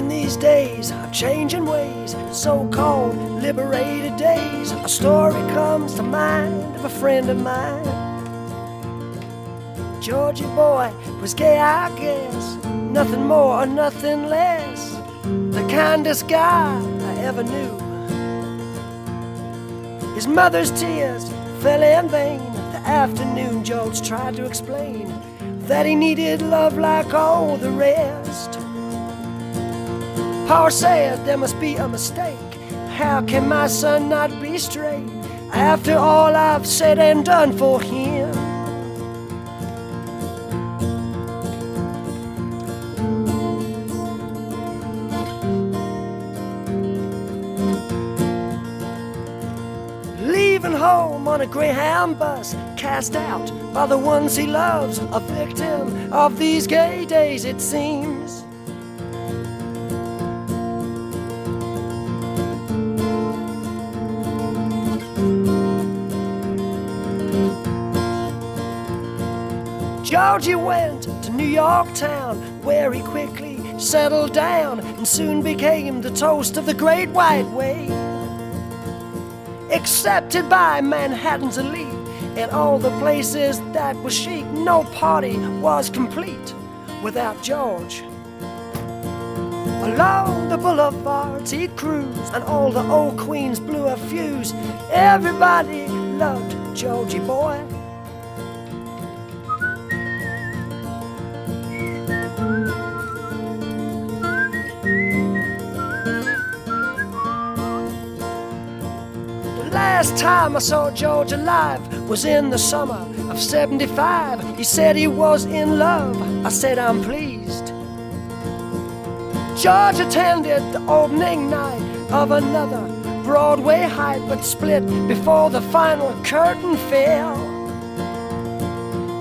these days of changing ways, so called liberated days, a story comes to mind of a friend of mine. Georgie boy was gay, I guess, nothing more or nothing less. The kindest guy I ever knew. His mother's tears fell in vain. The afternoon George tried to explain that he needed love like all the rest. Power said there must be a mistake. How can my son not be straight after all I've said and done for him? Leaving home on a Greyhound bus, cast out by the ones he loves, a victim of these gay days, it seems. Georgie went to New York town, where he quickly settled down and soon became the toast of the Great White Way. Accepted by Manhattan's elite and all the places that were chic, no party was complete without George. Along the boulevards he'd cruise, and all the old queens blew a fuse. Everybody loved Georgie boy. Last time I saw George alive was in the summer of 75. He said he was in love. I said, I'm pleased. George attended the opening night of another Broadway hype, but split before the final curtain fell.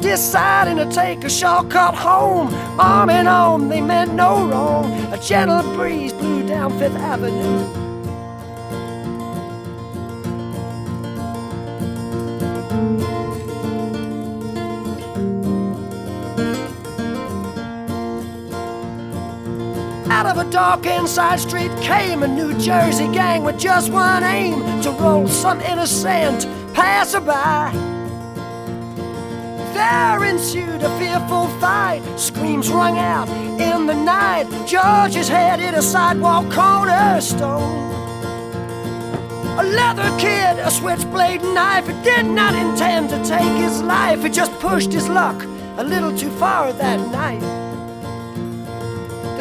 Deciding to take a shortcut home, arm in arm, they meant no wrong. A gentle breeze blew down Fifth Avenue. Out of a dark inside street came a New Jersey gang with just one aim to roll some innocent passerby. There ensued a fearful fight. Screams rung out in the night. George's head hit a sidewalk cornerstone. A leather kid, a switchblade knife. He did not intend to take his life. He just pushed his luck a little too far that night.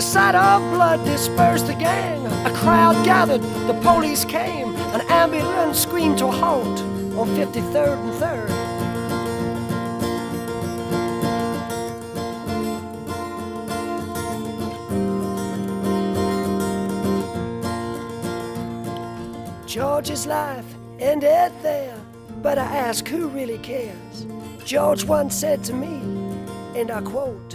The sight of blood dispersed the gang. A crowd gathered, the police came. An ambulance screamed to a halt on 53rd and 3rd. George's life ended there, but I ask who really cares? George once said to me, and I quote,